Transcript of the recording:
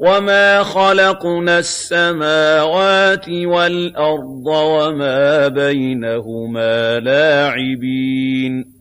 وَمَا خَلَقْنَا السَّمَاوَاتِ وَالْأَرْضَ وَمَا بَيْنَهُمَا لَاعِبِينَ